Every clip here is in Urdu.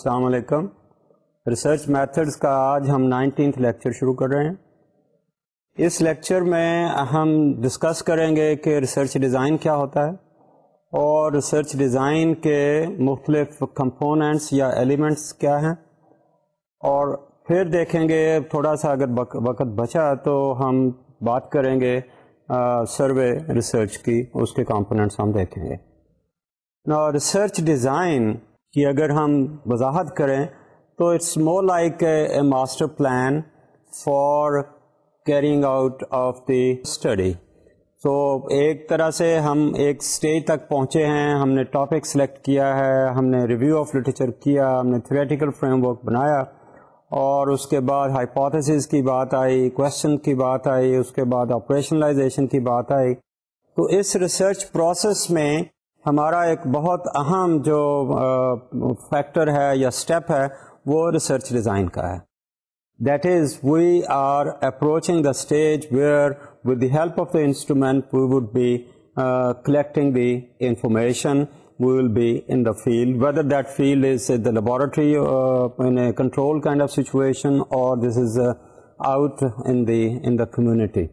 السلام علیکم ریسرچ میتھڈس کا آج ہم نائنٹینتھ لیکچر شروع کر رہے ہیں اس لیکچر میں ہم ڈسکس کریں گے کہ ریسرچ ڈیزائن کیا ہوتا ہے اور ریسرچ ڈیزائن کے مختلف کمپوننٹس یا ایلیمنٹس کیا ہیں اور پھر دیکھیں گے تھوڑا سا اگر وقت بچا تو ہم بات کریں گے سروے ریسرچ کی اس کے کمپوننٹس ہم دیکھیں گے ریسرچ ڈیزائن کہ اگر ہم وضاحت کریں تو it's more like a master plan for carrying out of the study so ایک طرح سے ہم ایک اسٹیج تک پہنچے ہیں ہم نے ٹاپک سلیکٹ کیا ہے ہم نے ریویو آف لٹریچر کیا ہم نے تھریٹیکل فریم ورک بنایا اور اس کے بعد ہائپوتھس کی بات آئی کوشچن کی بات آئی اس کے بعد آپریشنلائزیشن کی بات آئی تو اس ریسرچ پروسیس میں ہمارا ایک بہت اہم جو فیکٹر ہے یا اسٹیپ ہے وہ ریسرچ ڈیزائن کا ہے that is we are approaching the stage where with the help of the instrument we would be collecting the information we will be in the field whether that field is the laboratory control kind of situation or this is out in in the the community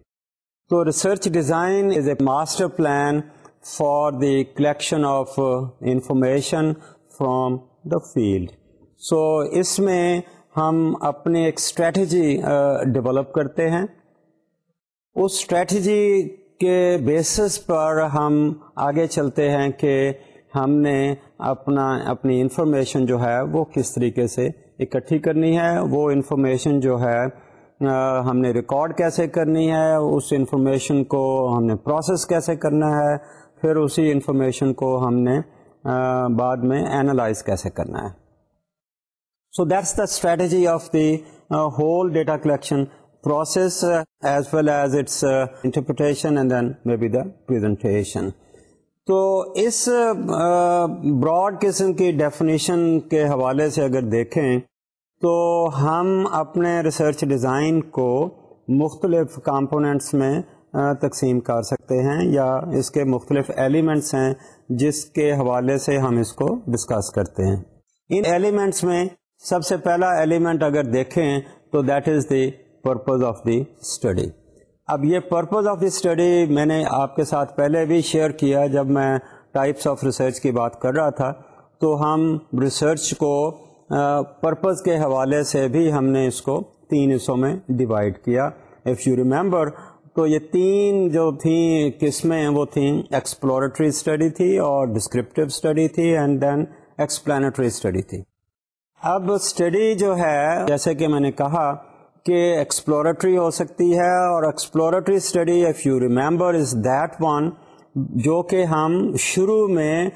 تو research design is a master plan for the collection of information from the field so اس میں ہم اپنی ایک اسٹریٹجی ڈیولپ کرتے ہیں اس اسٹریٹجی کے بیسس پر ہم آگے چلتے ہیں کہ ہم نے اپنا اپنی انفارمیشن جو ہے وہ کس طریقے سے اکٹھی کرنی ہے وہ انفارمیشن جو ہے ہم نے ریکارڈ کیسے کرنی ہے اس انفارمیشن کو ہم نے پروسیس کیسے کرنا ہے پھر اسی انفارمیشن کو ہم نے بعد میں اینالائز کیسے کرنا ہے so that's the strategy of the whole data collection process as well as its interpretation and then may be the presentation تو اس براڈ قسم کی ڈیفینیشن کے حوالے سے اگر دیکھیں تو ہم اپنے ریسرچ ڈیزائن کو مختلف کمپوننٹس میں تقسیم کر سکتے ہیں یا اس کے مختلف ایلیمنٹس ہیں جس کے حوالے سے ہم اس کو ڈسکس کرتے ہیں ان ایلیمنٹس میں سب سے پہلا ایلیمنٹ اگر دیکھیں تو that is the purpose of the study اب یہ پرپز آف دی اسٹڈی میں نے آپ کے ساتھ پہلے بھی شیئر کیا جب میں ٹائپس آف ریسرچ کی بات کر رہا تھا تو ہم ریسرچ کو پرپز کے حوالے سے بھی ہم نے اس کو تین حصوں میں ڈیوائڈ کیا ایف یو ریمبر تو یہ تین جو تھیں قسمیں وہ تھیں ایکسپلوریٹری اسٹڈی تھی اور ڈسکرپٹیو اسٹڈی تھی اینڈ دین ایکسپلینٹری اسٹڈی تھی اب اسٹڈی جو ہے جیسے کہ میں نے کہا کہ ایکسپلوریٹری ہو سکتی ہے اور exploratory study if you remember is that one جو کہ ہم شروع میں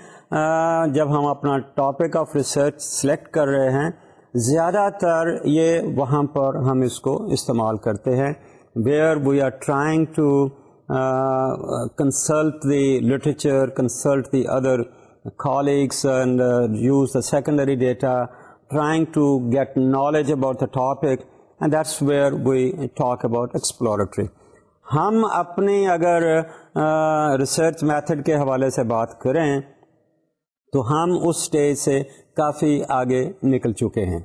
جب ہم اپنا ٹاپک آف ریسرچ سلیکٹ کر رہے ہیں زیادہ تر یہ وہاں پر ہم اس کو استعمال کرتے ہیں where we are trying to consult the literature consult the other uh, use the secondary data, trying to get knowledge about the topic and that's where we talk about exploratory. ہم اپنے اگر ریسرچ میتھڈ کے حوالے سے بات کریں تو ہم اس اسٹیج سے کافی آگے نکل چکے ہیں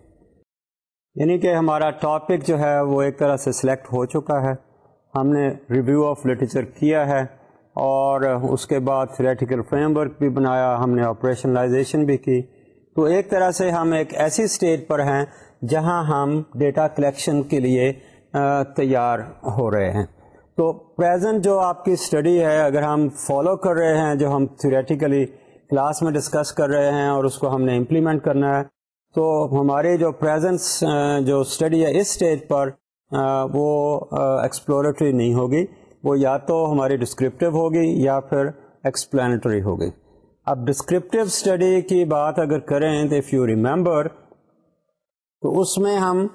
یعنی کہ ہمارا ٹاپک جو ہے وہ ایک طرح سے سلیکٹ ہو چکا ہے ہم نے ریویو آف لٹریچر کیا ہے اور اس کے بعد تھریٹیکل فریم ورک بھی بنایا ہم نے آپریشنلائزیشن بھی کی تو ایک طرح سے ہم ایک ایسی اسٹیج پر ہیں جہاں ہم ڈیٹا کلیکشن کے لیے تیار ہو رہے ہیں تو پریزنٹ جو آپ کی اسٹڈی ہے اگر ہم فالو کر رہے ہیں جو ہم تھیوریٹیکلی کلاس میں ڈسکس کر رہے ہیں اور اس کو ہم نے امپلیمنٹ کرنا ہے تو ہمارے جو پریزنس جو اسٹڈی ہے اس اسٹیج پر وہ ایکسپلورٹری نہیں ہوگی وہ یا تو ہماری ڈسکرپٹیو ہوگی یا پھر ایکسپلینٹری ہوگی اب ڈسکرپٹیو اسٹڈی کی بات اگر کریں تو اف یو ریمبر تو اس میں ہم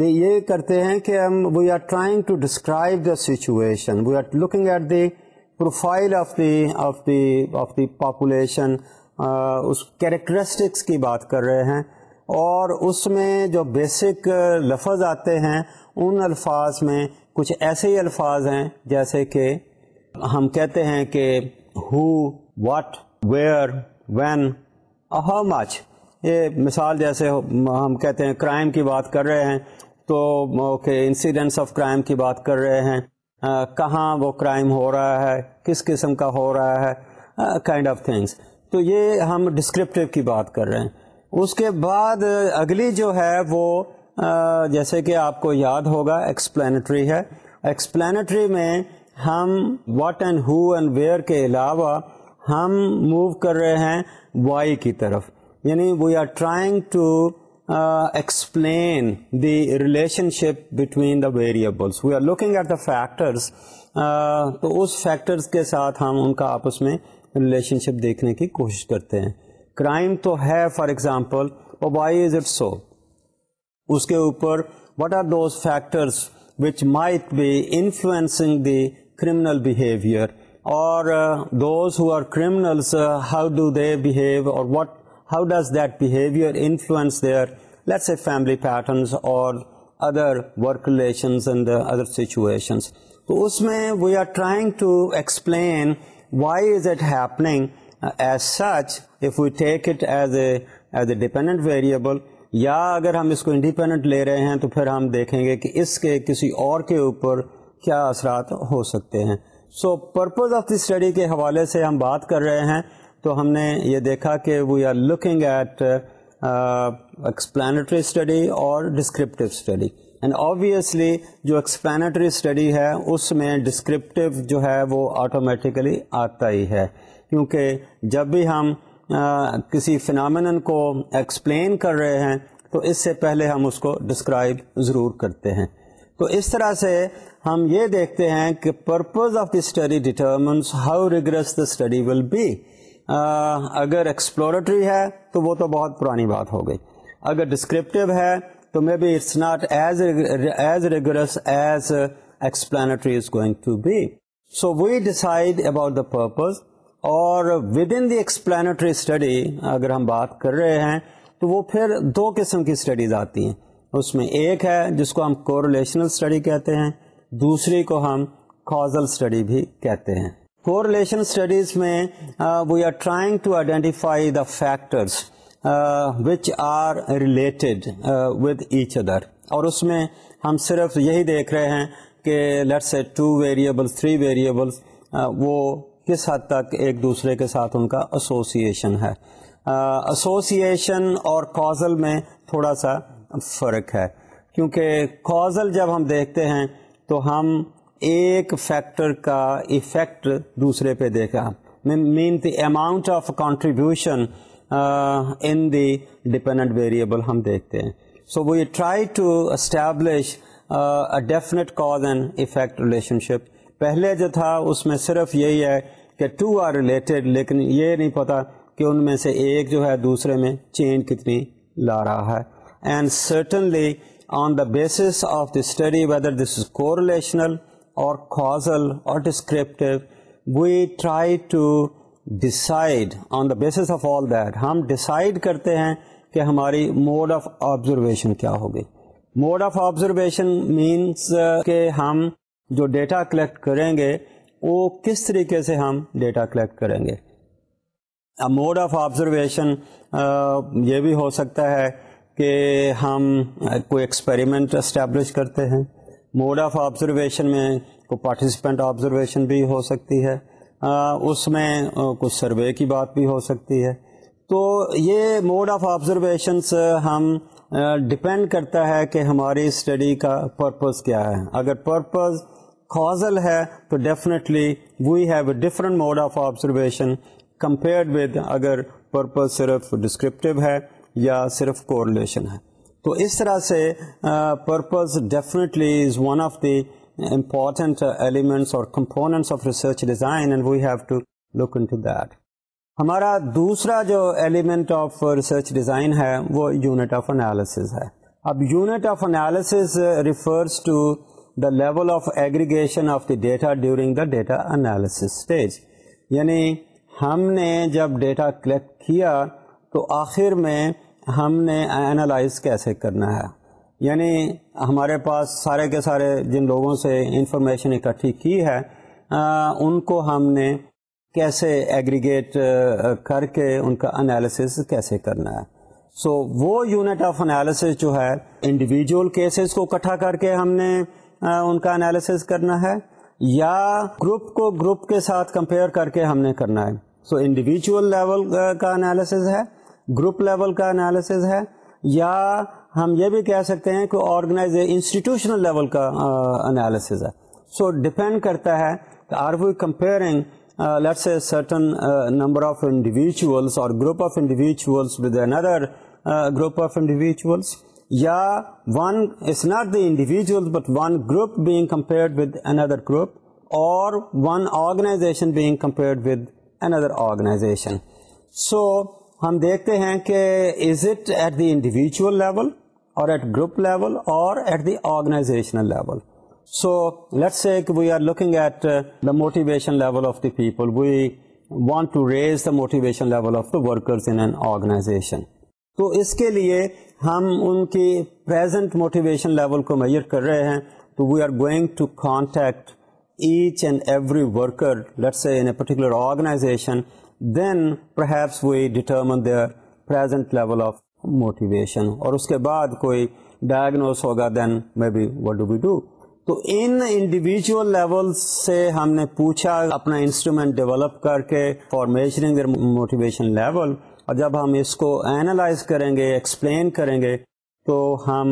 یہ کرتے ہیں کہ ہم we are trying to describe the situation we are looking at the profile of the of the of the population us characteristics کی بات کر رہے ہیں اور اس میں جو بیسک uh, لفظ آتے ہیں ان الفاظ میں کچھ ایسے ہی الفاظ ہیں جیسے کہ ہم کہتے ہیں کہ who what where when how much یہ مثال جیسے ہم کہتے ہیں کرائم کی بات کر رہے ہیں تو کہ انسیڈنٹس آف کرائم کی بات کر رہے ہیں کہاں وہ کرائم ہو رہا ہے کس قسم کا ہو رہا ہے کائنڈ آف تھنگس تو یہ ہم ڈسکرپٹیو کی بات کر رہے ہیں اس کے بعد اگلی جو ہے وہ جیسے کہ آپ کو یاد ہوگا ایکسپلینٹری ہے ایکسپلینٹری میں ہم what and who and where کے علاوہ ہم موو کر رہے ہیں وائی کی طرف یعنی we are trying to explain the relationship between the variables we are looking at the factors تو اس فیکٹرس کے ساتھ ہم ان کا آپس میں ریلیشن شپ دیکھنے کی کوشش کرتے ہیں کرائم تو ہے for example or why is it so اس کے اوپر what are those factors which might be influencing the criminal behaviour or those who are how how do they or does that behaviour influence their let's a family patterns or other work relations and other situations تو اس میں we are trying to explain why is it happening as such if we take it as a as a dependent variable یا اگر ہم اس کو انڈیپینڈنٹ لے رہے ہیں تو پھر ہم دیکھیں گے کہ اس کے کسی اور کے اوپر کیا اثرات ہو سکتے ہیں so purpose of the study کے حوالے سے ہم بات کر رہے ہیں تو ہم نے یہ دیکھا کہ we are looking at explanatory study اور ڈسکرپٹیو اسٹڈی اینڈ آبویسلی جو ایکسپلینٹری اسٹڈی ہے اس میں ڈسکرپٹیو جو ہے وہ آٹومیٹیکلی آتا ہی ہے کیونکہ جب بھی ہم کسی فنامنن کو ایکسپلین کر رہے ہیں تو اس سے پہلے ہم اس کو ڈسکرائب ضرور کرتے ہیں تو اس طرح سے ہم یہ دیکھتے ہیں کہ purpose of the study determines how rigorous the study will be اگر ایکسپلورٹری ہے تو وہ تو بہت پرانی بات ہو گئی اگر ڈسکرپٹیو ہے تو may be it's not as as rigorous as explanatory is going to be so we decide about the purpose اور within the explanatory study اگر ہم بات کر رہے ہیں تو وہ پھر دو قسم کی اسٹڈیز آتی ہیں اس میں ایک ہے جس کو ہم کوریلیشنل اسٹڈی کہتے ہیں دوسری کو ہم کازل اسٹڈی بھی کہتے ہیں کوریلیشن اسٹڈیز میں we are trying to identify the factors which are related with each other اور اس میں ہم صرف یہی دیکھ رہے ہیں کہ let's a two variables three variables وہ کس حد تک ایک دوسرے کے ساتھ ان کا اسوسیئیشن ہے uh, اور کازل میں تھوڑا سا فرق ہے کیونکہ کازل جب ہم دیکھتے ہیں تو ہم ایک فیکٹر کا ایفیکٹ دوسرے پہ دیکھا mean the amount of contribution in the dependent variable ہم دیکھتے ہیں so we try to establish definite cause and effect relationship پہلے جو تھا اس میں صرف یہی ہے کہ ٹو آر ریلیٹڈ لیکن یہ نہیں پتا کہ ان میں سے ایک جو ہے دوسرے میں چینج کتنی لا رہا ہے and certainly on the basis of the study whether this is correlational causal or descriptive we try to decide on the basis of all that ہم ڈسائڈ کرتے ہیں کہ ہماری موڈ آف آبزرویشن کیا ہوگی موڈ آف آبزرویشن مینس کہ ہم جو ڈیٹا کلیکٹ کریں گے وہ کس طریقے سے ہم ڈیٹا کلیکٹ کریں گے موڈ آف آبزرویشن یہ بھی ہو سکتا ہے کہ ہم کوئی ایکسپریمنٹ اسٹیبلش کرتے ہیں موڈ آف آبزرویشن میں کوئی پارٹیسپینٹ آبزرویشن بھی ہو سکتی ہے اس میں کچھ سروے کی بات بھی ہو سکتی ہے تو یہ موڈ آف آبزرویشنس ہم ڈپینڈ کرتا ہے کہ ہماری اسٹڈی کا پرپز کیا ہے اگر پرپز ہے تو definitely we have a different mode of observation compared with اگر پرپز صرف ڈسکرپٹیو ہے یا صرف کورلیشن ہے تو اس طرح سے purpose definitely is one of the important elements or components of research design and we have to to look in that ہمارا دوسرا جو ایلیمنٹ آف ریسرچ ڈیزائن ہے وہ یونٹ آف انالیسز ہے اب unit of analysis refers to the level of aggregation of the data during the data analysis stage یعنی ہم نے جب ڈیٹا کلیکٹ کیا تو آخر میں ہم نے انالائز کیسے کرنا ہے یعنی ہمارے پاس سارے کے سارے جن لوگوں سے انفارمیشن اکٹھی کی ہے آ, ان کو ہم نے کیسے ایگریگیٹ کر کے ان کا انالیسس کیسے کرنا ہے سو so, وہ یونٹ آف انالیسس جو ہے انڈیویجول کیسز کو اکٹھا کر کے ہم نے ان کا انالیسز کرنا ہے یا گروپ کو گروپ کے ساتھ کمپیئر کر کے ہم نے کرنا ہے سو انڈیویجول لیول کا انالیسز ہے گروپ لیول کا انالیسز ہے یا ہم یہ بھی کہہ سکتے ہیں کہ آرگنائز انسٹیٹیوشنل لیول کا انالیسز ہے سو ڈپینڈ کرتا ہے are we comparing let's a certain number of individuals or group of individuals within group of individuals یا one is not the individual but one group being compared within group or one organisation being compared within organisation so ہم دیکھتے ہیں کہ is it at the individual level or at group level or at the organisational level so let's we are looking at the motivation level of the people we want to raise the motivation level of the workers in an organisation تو اس کے لیے ہم ان کی پرزینٹ موٹیویشن لیول کو میئر کر رہے ہیں تو we are going to contact each and every worker in a particular organisation then perhaps level of motivation اور اس کے بعد کوئی ڈائگنوس ہوگا then may be what do be do تو ان انڈیویژل لیول سے ہم نے پوچھا اپنا انسٹرومینٹ ڈیولپ کر کے for measuring their motivation level اور جب ہم اس کو انالائز کریں گے ایکسپلین کریں گے تو ہم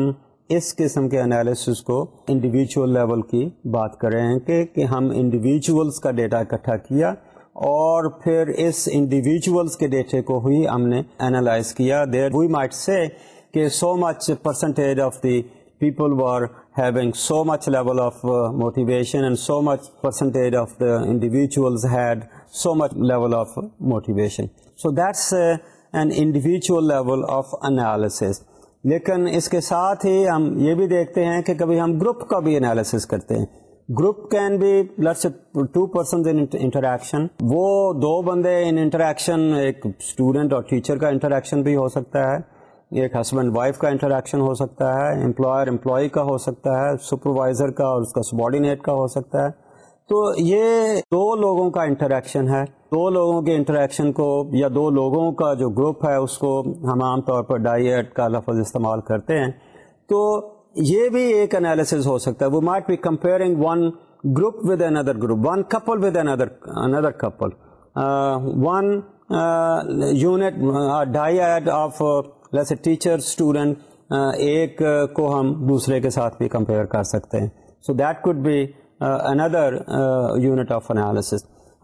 اس قسم کے انالیسس کو انڈیویجول لیول کی بات کر رہے ہیں کہ کہ ہم انڈیویجولس کا ڈیٹا اکٹھا کیا اور پھر اس انڈیویجولس کے ڈیٹے کو ہی ہم نے کیا دیر وی مائٹ سے کہ so much percentage of the people were of motivation and so much percentage of the individuals had so much level of motivation so that's an individual level of analysis لیکن اس کے ساتھ ہی ہم یہ بھی دیکھتے ہیں کہ کبھی ہم گروپ کا بھی انالیسس کرتے ہیں group can be two persons interaction وہ دو بندے ان انٹریکشن ایک اسٹوڈنٹ اور ٹیچر کا انٹریکشن بھی ہو سکتا ہے ایک ہسبینڈ وائف کا انٹریکشن ہو سکتا ہے امپلائر امپلائی کا ہو سکتا ہے سپروائزر کا اور اس کا سبارڈینیٹ کا ہو سکتا ہے تو یہ دو لوگوں کا انٹریکشن ہے دو لوگوں کے انٹریکشن کو یا دو لوگوں کا جو گروپ ہے اس کو ہم عام طور پر ڈائیٹ کا لفظ استعمال کرتے ہیں تو یہ بھی ایک انالیسز ہو سکتا ہے وہ might be comparing one group with an other group one couple with an other another couple one unit dyad of جیسے ٹیچر اسٹوڈنٹ ایک کو ہم دوسرے کے ساتھ بھی کمپیئر کر سکتے ہیں so that could be another unit of analysis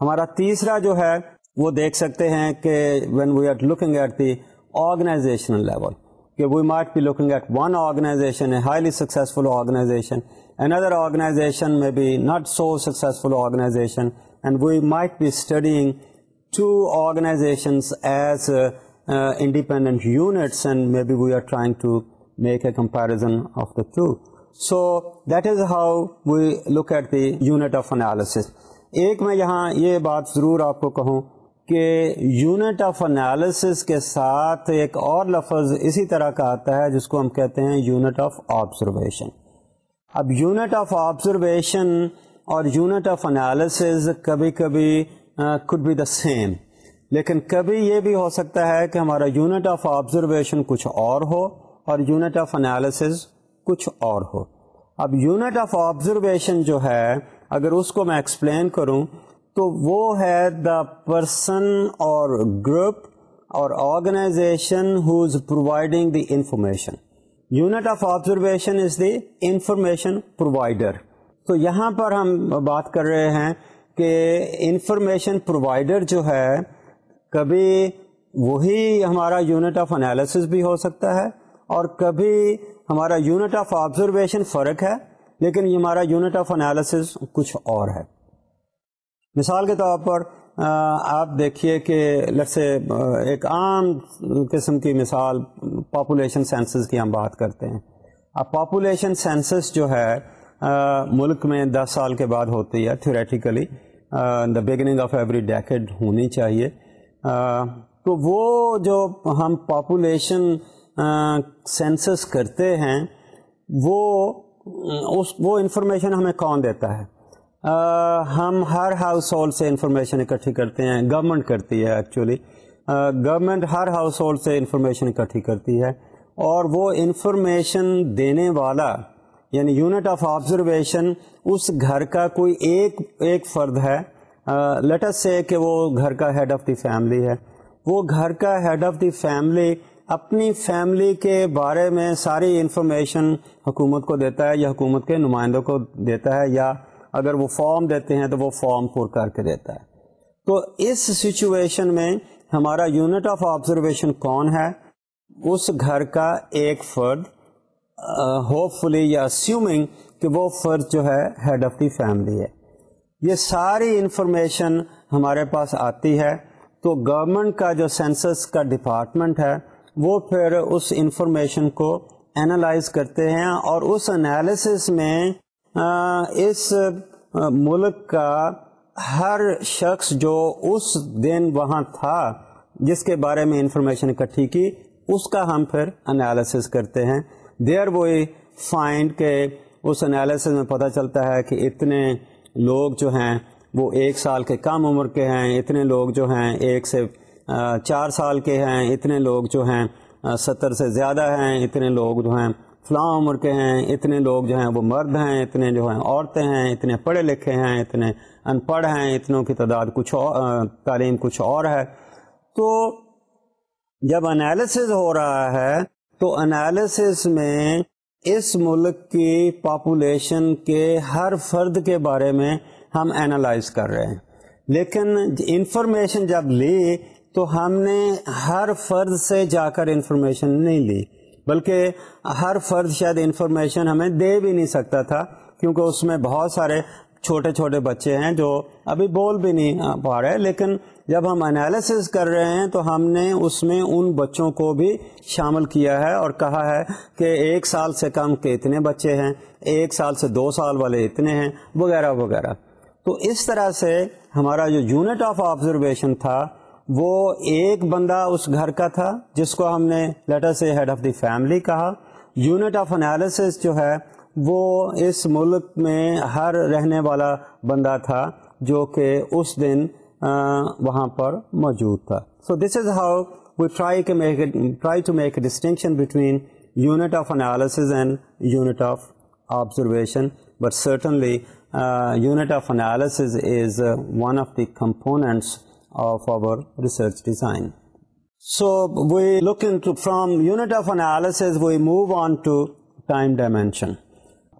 ہمارا تیسرا جو ہے وہ دیکھ سکتے ہیں کہ when we are looking at the organisational level کہ we might be looking at one organisation highly successful organisation an other organisation میں be not so successful organisation and we might be studying to organisation as independent units and may be we are trying to to make a comparison of the so that is how we look at the unit of analysis ایک میں یہاں یہ بات ضرور آپ کو کہوں کہ یونٹ آف انالیسس کے ساتھ ایک اور لفظ اسی طرح کا آتا ہے جس کو ہم کہتے ہیں یونٹ آف آبزرویشن اب یونٹ آف آبزرویشن اور یونٹ آف انالیسز کبھی کبھی کڈ بی دا سیم لیکن کبھی یہ بھی ہو سکتا ہے کہ ہمارا یونٹ آف آبزرویشن کچھ اور ہو اور یونٹ آف انالیسز کچھ اور ہو اب یونٹ آف آبزرویشن جو ہے اگر اس کو میں ایکسپلین کروں تو وہ ہے the person or group or organisation who is providing the information unit of observation is the information provider تو یہاں پر ہم بات کر رہے ہیں کہ انفارمیشن پرووائڈر جو ہے کبھی وہی ہمارا یونٹ آف انالیسس بھی ہو سکتا ہے اور کبھی ہمارا یونٹ آف آبزرویشن فرق ہے لیکن یہ ہمارا یونٹ آف انالیسز کچھ اور ہے مثال کے طور پر آپ دیکھیے کہ سے ایک عام قسم کی مثال پاپولیشن سینسز کی ہم بات کرتے ہیں اب پاپولیشن سینسس جو ہے ملک میں دس سال کے بعد ہوتی ہے theoretically the beginning of every decade ہونی چاہیے تو وہ جو ہم پاپولیشن سینسس کرتے ہیں وہ اس وہ انفارمیشن ہمیں کون دیتا ہے ہم ہر ہاؤس ہولڈ سے انفارمیشن اکٹھی کرتے ہیں گورنمنٹ کرتی ہے ایکچولی گورنمنٹ ہر ہاؤس ہولڈ سے انفارمیشن اکٹھی کرتی ہے اور وہ انفارمیشن دینے والا یعنی یونٹ آف آبزرویشن اس گھر کا کوئی ایک ایک فرد ہے لیٹس سے کہ وہ گھر کا ہیڈ آف دی فیملی ہے وہ گھر کا ہیڈ آف دی فیملی اپنی فیملی کے بارے میں ساری انفارمیشن حکومت کو دیتا ہے یا حکومت کے نمائندوں کو دیتا ہے یا اگر وہ فارم دیتے ہیں تو وہ فارم پور کر کے دیتا ہے تو اس سچویشن میں ہمارا یونٹ آف آبزرویشن کون ہے اس گھر کا ایک فرد ہوپ فلی یا اسیومنگ کہ وہ فرد جو ہے ہیڈ آف دی فیملی ہے یہ ساری انفارمیشن ہمارے پاس آتی ہے تو گورنمنٹ کا جو سینسس کا ڈپارٹمنٹ ہے وہ پھر اس انفارمیشن کو انالائز کرتے ہیں اور اس انالسس میں اس ملک کا ہر شخص جو اس دن وہاں تھا جس کے بارے میں انفارمیشن اکٹھی کی اس کا ہم پھر انالسس کرتے ہیں دیر وہ فائنڈ کے اس انالیسس میں پتہ چلتا ہے کہ اتنے لوگ جو ہیں وہ ایک سال کے کم عمر کے ہیں اتنے لوگ جو ہیں ایک سے چار سال کے ہیں اتنے لوگ جو ہیں ستر سے زیادہ ہیں اتنے لوگ جو ہیں فلاں عمر کے ہیں اتنے لوگ جو ہیں وہ مرد ہیں اتنے جو ہیں عورتیں ہیں اتنے پڑھے لکھے ہیں اتنے ان پڑھ ہیں اتنوں کی تعداد کچھ اور تعلیم کچھ اور ہے تو جب انالسز ہو رہا ہے تو انالیسز میں اس ملک کی پاپولیشن کے ہر فرد کے بارے میں ہم انالائز کر رہے ہیں لیکن انفارمیشن جب لی تو ہم نے ہر فرد سے جا کر انفارمیشن نہیں لی بلکہ ہر فرض شاید انفارمیشن ہمیں دے بھی نہیں سکتا تھا کیونکہ اس میں بہت سارے چھوٹے چھوٹے بچے ہیں جو ابھی بول بھی نہیں پا رہے لیکن جب ہم انالیسس کر رہے ہیں تو ہم نے اس میں ان بچوں کو بھی شامل کیا ہے اور کہا ہے کہ ایک سال سے کم کے اتنے بچے ہیں ایک سال سے دو سال والے اتنے ہیں وغیرہ وغیرہ تو اس طرح سے ہمارا جو یونٹ آف آبزرویشن تھا وہ ایک بندہ اس گھر کا تھا جس کو ہم نے لیٹر سے ہیڈ آف دی فیملی کہا یونٹ آف انالیسس جو ہے وہ اس ملک میں ہر رہنے والا بندہ تھا جو کہ اس دن وہاں پر موجود تھا so this is how we try make try to make a distinction between unit of analysis and unit of observation but certainly unit of analysis is one of the components of our research design so we look in from unit of analysis we move on to time dimension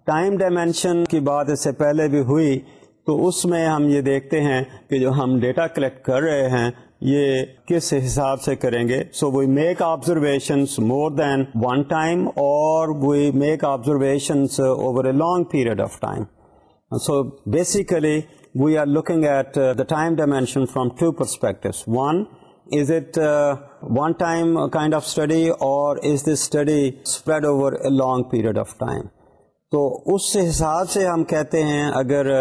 time dimension کی بات اس سے پہلے بھی ہوئی تو اس میں ہم یہ دیکھتے ہیں کہ جو ہم ڈیٹا کلیکٹ کر رہے ہیں یہ کس حساب سے کریں گے so we make observations more than one time or we make over a long period of time so basically we are looking at dimension from two perspective kind of study or is the study spread over a long period of time تو اس حساب سے ہم کہتے ہیں اگر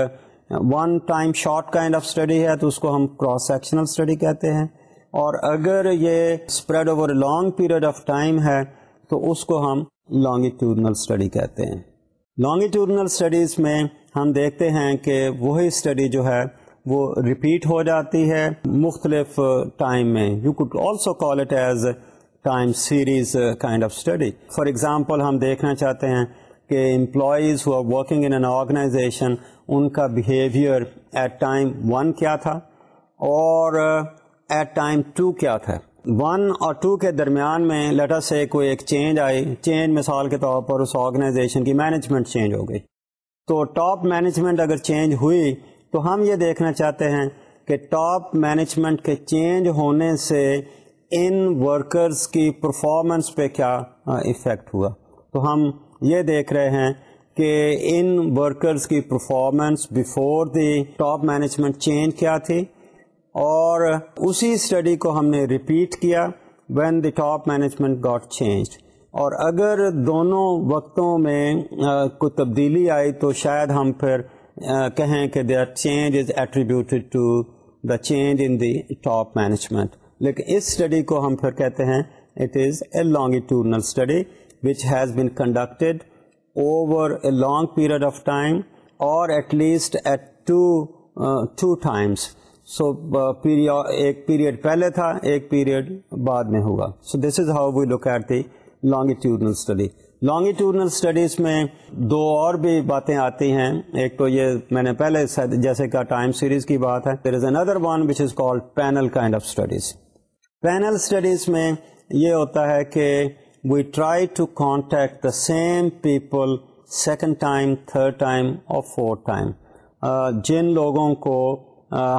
one time short kind of study ہے تو اس کو ہم کراس سیکشنل اسٹڈی کہتے ہیں اور اگر یہ spread over long period of time ہے تو اس کو ہم لانگیٹیوڈنل اسٹڈی کہتے ہیں لانگیٹیوڈنل اسٹڈیز میں ہم دیکھتے ہیں کہ وہی اسٹڈی جو ہے وہ ریپیٹ ہو جاتی ہے مختلف ٹائم میں you could also call it as time series kind of study for example ہم دیکھنا چاہتے ہیں کہ employees who working in an organisation ان کا بیہیویئر ایٹ ٹائم ون کیا تھا اور ایٹ ٹائم ٹو کیا تھا ون اور ٹو کے درمیان میں لیٹر سے کوئی ایک چینج آئی چینج مثال کے طور پر اس آرگنائزیشن کی مینجمنٹ چینج ہو گئی تو ٹاپ مینجمنٹ اگر چینج ہوئی تو ہم یہ دیکھنا چاہتے ہیں کہ ٹاپ مینجمنٹ کے چینج ہونے سے ان ورکرز کی پرفارمنس پہ کیا افیکٹ ہوا تو ہم یہ دیکھ رہے ہیں کہ ان ورکرز کی performance before the top management change کیا تھی اور اسی اسٹڈی کو ہم نے رپیٹ کیا when the top management got change اور اگر دونوں وقتوں میں کوئی تبدیلی آئی تو شاید ہم پھر کہیں کہ they are change is attributed to the change in the top management لیکن اس اسٹڈی کو ہم پھر کہتے ہیں it is a longitudinal study which has been conducted over a long period of time اور at least at two two times so ایک پیریڈ پہلے تھا ایک پیریڈ بعد میں ہوگا so this is how we at the longitudinal study longitudinal studies میں دو اور بھی باتیں آتی ہیں ایک تو یہ میں نے پہلے جیسے کہ ٹائم سیریز کی بات ہے there is another one which is call panel kind of studies panel studies میں یہ ہوتا ہے کہ we try to contact the same people second time third time اور فورتھ ٹائم جن لوگوں کو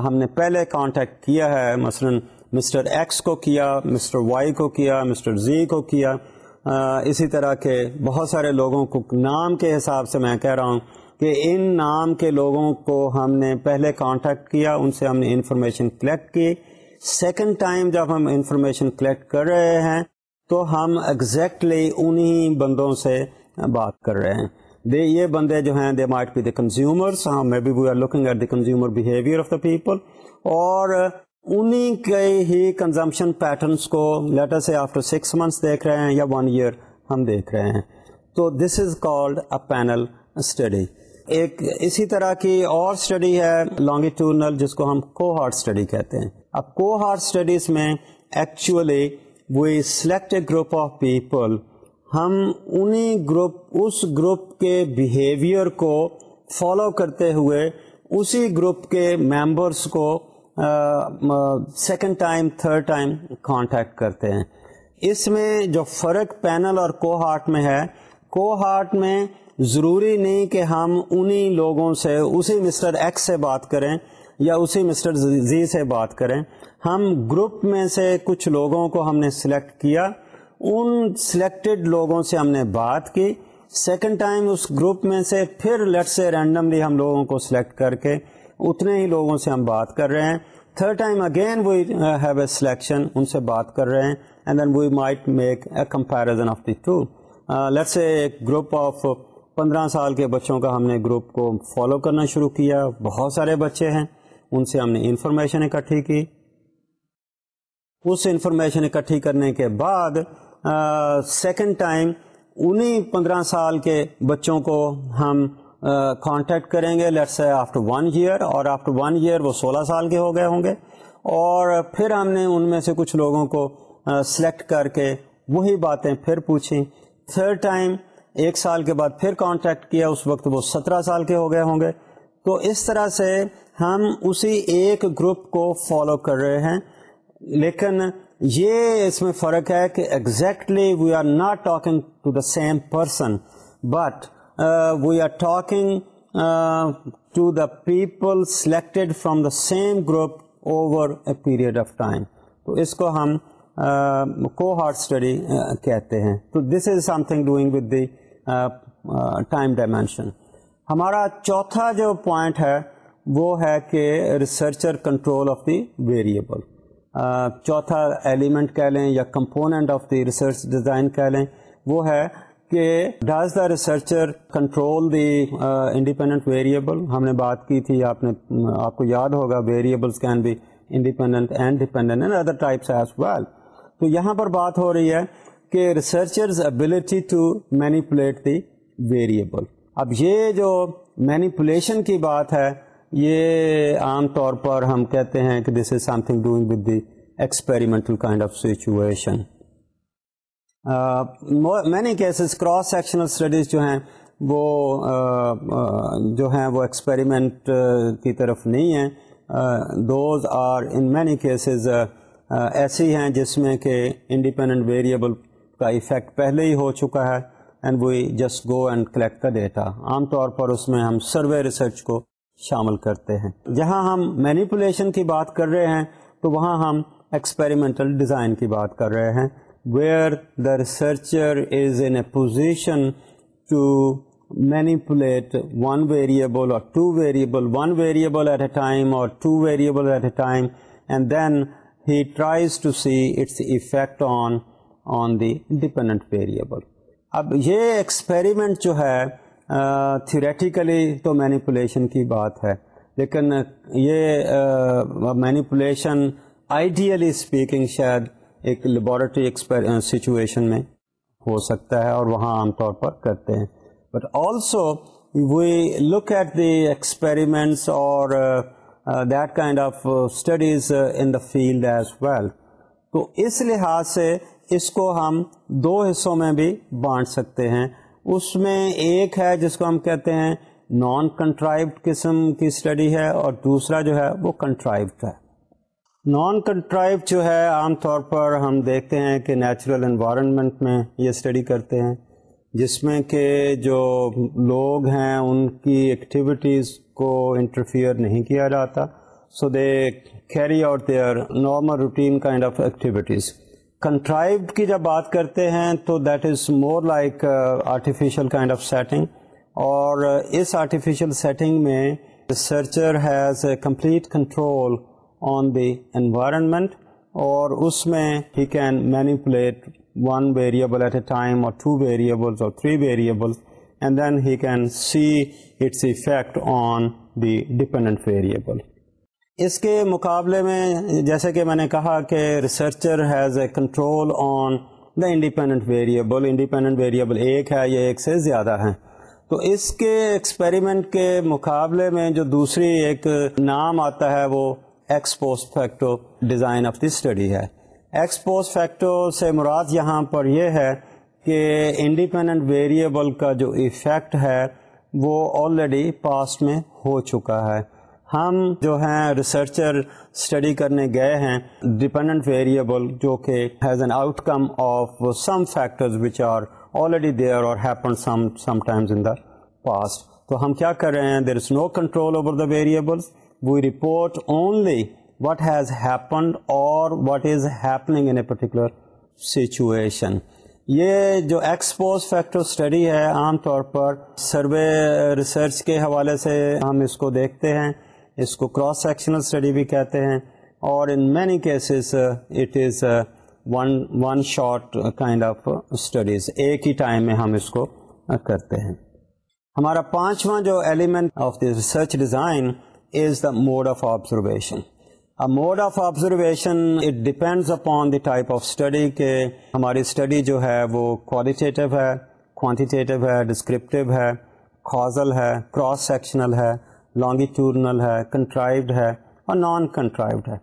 ہم نے پہلے کانٹیکٹ کیا ہے مثلاً مسٹر ایکس کو کیا مسٹر وائی کو کیا مسٹر زی کو کیا اسی طرح کے بہت سارے لوگوں کو نام کے حساب سے میں کہہ رہا ہوں کہ ان نام کے لوگوں کو ہم نے پہلے کانٹیکٹ کیا ان سے ہم نے انفارمیشن کلیکٹ کی سیکنڈ ٹائم جب ہم انفارمیشن کلیکٹ کر رہے ہیں تو ہم ایگزیکٹلی انہی بندوں سے بات کر رہے ہیں دے یہ بندے جو ہیں they might be consumers be we are looking at the consumer of the people اور انہیں ہی کنزمپشن پیٹرنس کو لیٹر سے آفٹر سکس منتھس دیکھ رہے ہیں یا ون ایئر ہم دیکھ رہے ہیں تو this is called a panel study ایک اسی طرح کی اور اسٹڈی ہے لانگی جس کو ہم کو ہارڈ اسٹڈی کہتے ہیں اب کو ہارڈ اسٹڈیز میں actually we select a group of people ہم انہیں گروپ اس گروپ کے بیہیویئر کو فالو کرتے ہوئے اسی گروپ کے ممبرس کو second time third time contact کرتے ہیں اس میں جو فرق پینل اور کو ہارٹ میں ہے کو ہارٹ میں ضروری نہیں کہ ہم انہی لوگوں سے اسی مسٹر ایکس سے بات کریں یا اسی مسٹر زی سے بات کریں ہم گروپ میں سے کچھ لوگوں کو ہم نے سلیکٹ کیا ان سلیکٹڈ لوگوں سے ہم نے بات کی سیکنڈ ٹائم اس گروپ میں سے پھر لیٹ سے رینڈملی ہم لوگوں کو سلیکٹ کر کے اتنے ہی لوگوں سے ہم بات کر رہے ہیں third time again we have a selection ان سے بات کر رہے ہیں and then we might make a comparison of the two let's ایک گروپ آف پندرہ سال کے بچوں کا ہم نے گروپ کو فالو کرنا شروع کیا بہت سارے بچے ہیں ان سے ہم نے انفارمیشن اکٹھی کی اس انفارمیشن اکٹھی کرنے کے بعد سیکنڈ ٹائم انہیں پندرہ سال کے بچوں کو ہم کانٹیکٹ کریں گے لیٹس آفٹر ون ایئر اور آفٹر ون ایئر وہ سولہ سال کے ہو گئے ہوں گے اور پھر ہم نے ان میں سے کچھ لوگوں کو سلیکٹ کر کے وہی باتیں پھر پوچھیں تھرڈ ٹائم ایک سال کے بعد پھر کانٹیکٹ کیا اس وقت وہ سترہ سال کے ہو گئے ہوں گے تو اس طرح سے ہم اسی ایک گروپ کو فالو کر رہے ہیں لیکن یہ اس میں فرق ہے کہ exactly we are not talking to the same person but we are talking to the people selected from the same group over a period of time تو اس کو ہم کو ہارڈ اسٹڈی کہتے ہیں تو this is something doing with the time dimension ہمارا چوتھا جو پوائنٹ ہے وہ ہے کہ researcher control of the variable چوتھا ایلیمنٹ کہہ لیں یا component of the research design کہہ لیں وہ ہے کہ does the researcher control the independent variable ہم نے بات کی تھی آپ نے آپ کو یاد ہوگا variables can be independent and and dependent other types as well تو یہاں پر بات ہو رہی ہے کہ researcher's ability to manipulate the variable اب یہ جو مینیپولیشن کی بات ہے یہ عام طور پر ہم کہتے ہیں کہ this is something doing with the experimental kind of situation many cases cross sectional studies جو ہیں وہ جو ہیں وہ ایکسپیریمنٹ کی طرف نہیں ہیں those are in many cases ایسی ہیں جس میں کہ انڈیپینڈنٹ ویریبل کا افیکٹ پہلے ہی ہو چکا ہے and we just go and collect the data عام طور پر اس میں ہم سروے ریسرچ کو شامل کرتے ہیں جہاں ہم مینیپولیشن کی بات کر رہے ہیں تو وہاں ہم ایکسپیریمنٹل ڈیزائن کی بات کر رہے ہیں where the researcher is in a position to manipulate one variable اور two variable one variable at a time اور two variable at a time and then he tries to see its effect on on the dependent variable اب یہ ایکسپیریمنٹ جو ہے تھیوریٹیکلی تو مینیپولیشن کی بات ہے لیکن یہ مینیپولیشن آئیڈیلی اسپیکنگ شاید ایک لیبورٹری سچویشن uh, میں ہو سکتا ہے اور وہاں عام طور پر کرتے ہیں but also we look at the experiments اور that kind of studies in the field as well تو اس لحاظ سے اس کو ہم دو حصوں میں بھی بانٹ سکتے ہیں اس میں ایک ہے جس کو ہم کہتے ہیں نان کنٹرائبڈ قسم کی اسٹڈی ہے اور دوسرا جو ہے وہ کنٹرائبڈ ہے نان کنٹرائب جو ہے عام طور پر ہم دیکھتے ہیں کہ نیچرل انوائرمنٹ میں یہ اسٹڈی کرتے ہیں جس میں کہ جو لوگ ہیں ان کی ایکٹیویٹیز کو انٹرفیئر نہیں کیا جاتا so they carry out their normal routine kind of activities contrive کی جب بات کرتے ہیں تو that is more like artificial kind of setting اور اس آرٹیفیشیل سیٹنگ میں researcher has a complete control on the environment اور اس میں he can manipulate one variable at a time اور ٹو ویریبلس اور three variable and then he can see its effect on the independent variable اس کے مقابلے میں جیسے کہ میں نے کہا کہ researcher has a control on the independent variable independent variable ایک ہے یا ایک سے زیادہ ہیں تو اس کے ایکسپیریمنٹ کے مقابلے میں جو دوسری ایک نام آتا ہے وہ ex post facto design of the study ہے ایکس پوسٹ فیکٹو سے مراد یہاں پر یہ ہے کہ انڈیپینڈنٹ ویریبل کا جو ایفیکٹ ہے وہ آلریڈی پاسٹ میں ہو چکا ہے ہم جو ہیں ریسرچر اسٹڈی کرنے گئے ہیں ڈپینڈنٹ ویریبل جو کہ has an outcome of some factors which are already there اور ٹائمز ان دا پاسٹ تو ہم کیا کر رہے ہیں there is no control over the variables we report only what has happened اور what is happening in a particular situation یہ جو ایکسپوز فیکٹر اسٹڈی ہے عام طور پر سروے ریسرچ کے حوالے سے ہم اس کو دیکھتے ہیں اس کو کراس سیکشنل اسٹڈی بھی کہتے ہیں اور in many cases it is one one shot kind of studies ایک ہی ٹائم میں ہم اس کو uh, کرتے ہیں ہمارا پانچواں جو element of the research design is the mode of observation mode of observation it depends upon the type of study کہ ہماری اسٹڈی جو ہے وہ کوالٹیٹیو ہے کوانٹیٹیو ہے ڈسکرپٹیو ہے کازل ہے کراس سیکشنل ہے لانگیٹیوڈنل ہے contrived ہے اور نان کنٹرائبڈ ہے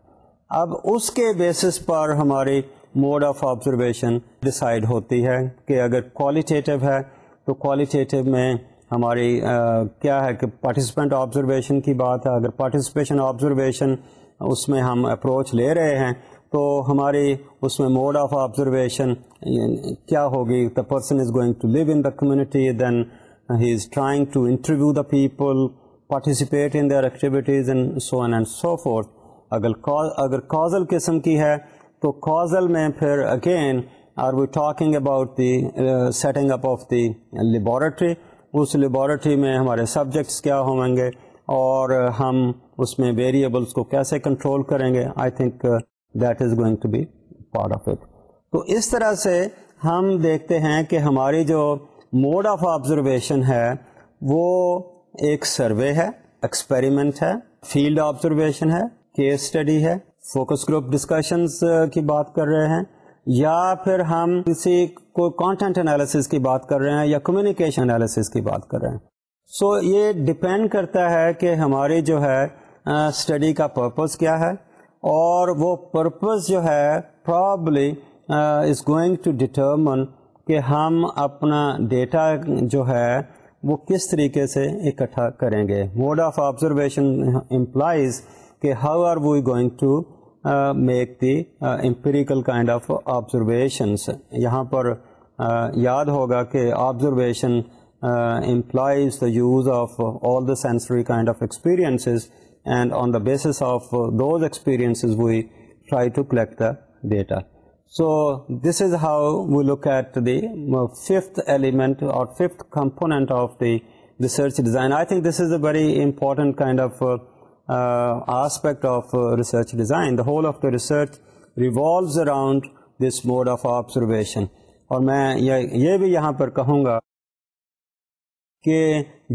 اب اس کے بیسس پر ہماری موڈ آف آبزرویشن ڈسائڈ ہوتی ہے کہ اگر کوالیٹیو ہے تو کوالٹیٹیو میں ہماری کیا ہے کہ پارٹیسپینٹ آبزرویشن کی بات ہے اگر پارٹیسپیشن آبزرویشن اس میں ہم اپروچ لے رہے ہیں تو ہماری اس میں موڈ آف آبزرویشن کیا ہوگی the person is going to live in the community then he is trying to interview the people participate in their activities in so on and so forth اگر اگر کازل قسم کی ہے تو کازل میں پھر again are we talking about the setting up of the laboratory us laboratory میں ہمارے سبجیکٹس کیا ہوں گے اور ہم اس میں ویریبلس کو کیسے کنٹرول کریں گے I think that is going to be part of it تو اس طرح سے ہم دیکھتے ہیں کہ ہماری جو موڈ آف آبزرویشن ہے وہ ایک سروے ہے ایکسپیریمنٹ ہے فیلڈ آبزرویشن ہے کیس اسٹڈی ہے فوکس گروپ ڈسکشنز کی بات کر رہے ہیں یا پھر ہم کسی کو کانٹینٹ انالیسس کی بات کر رہے ہیں یا کمیونیکیشن انالیسس کی بات کر رہے ہیں سو so, یہ ڈپینڈ کرتا ہے کہ ہماری جو ہے اسٹڈی کا پرپز کیا ہے اور وہ پرپز جو ہے probably is going to determine کہ ہم اپنا ڈیٹا جو ہے وہ کس طریقے سے اکٹھا کریں گے موڈ آف آبزرویشن امپلائز کہ how are we going to make the empirical kind of observations یہاں پر یاد ہوگا کہ observation employs the use of all the sensory kind of experiences and on the basis of those experiences we try to collect the data so this is how we look at the fifth element اور fifth component of the research design I think this is a very important kind of aspect of research design whole of the research revolves around this mode of observation اور میں یہ بھی یہاں پر کہوں گا کہ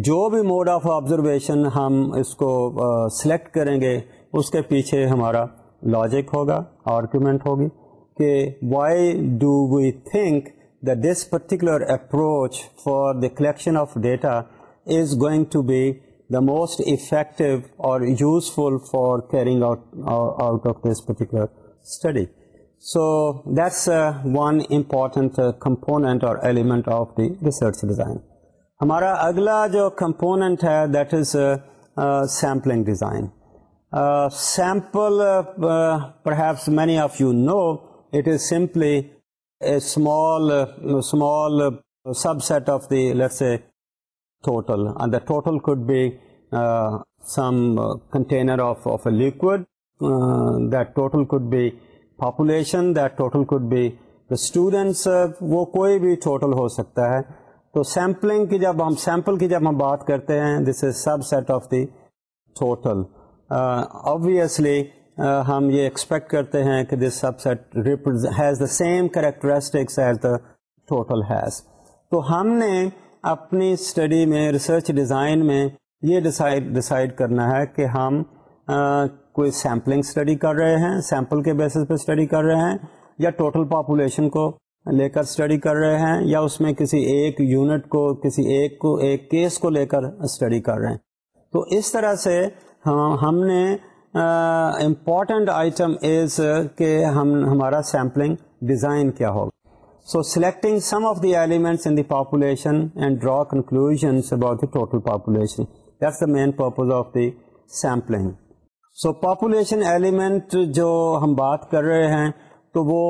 جو بھی موڈ آف آبزرویشن ہم اس کو سلیکٹ uh, کریں گے اس کے پیچھے ہمارا لاجک ہوگا آرگومنٹ ہوگی کہ why do we think the this particular approach for the collection of data is going to be the most effective اور useful for carry out of this particular study so that's one important component اور element of the research design ہمارا اگلا جو کمپوننٹ ہے that is sampling design sample per ہیوس many of you know it is simply subset of a total and the total could be uh, some uh, container of, of a liquid uh, that total could be population that total could be the students uh, وہ کوئی بھی total ہو سکتا ہے تو سیمپلنگ کی جب ہم سیمپل کی جب ہم بات کرتے ہیں this is subset of the total obviously ہم یہ ایکسپیکٹ کرتے ہیں کہ this subset has the same characteristics as the total has تو ہم نے اپنی اسٹڈی میں ریسرچ ڈیزائن میں یہ ڈیسائڈ ڈیسائڈ کرنا ہے کہ ہم آ, کوئی سیمپلنگ اسٹڈی کر رہے ہیں سیمپل کے بیسس پہ اسٹڈی کر رہے ہیں یا ٹوٹل پاپولیشن کو لے کر اسٹڈی کر رہے ہیں یا اس میں کسی ایک یونٹ کو کسی ایک کو ایک کیس کو لے کر اسٹڈی کر رہے ہیں تو اس طرح سے ہم نے امپورٹنٹ آئٹم از کہ ہم ہمارا سیمپلنگ ڈیزائن کیا ہوگا so selecting some of the elements in the population and draw the about the total population main purpose of the sampling so population element جو ہم بات کر رہے ہیں تو وہ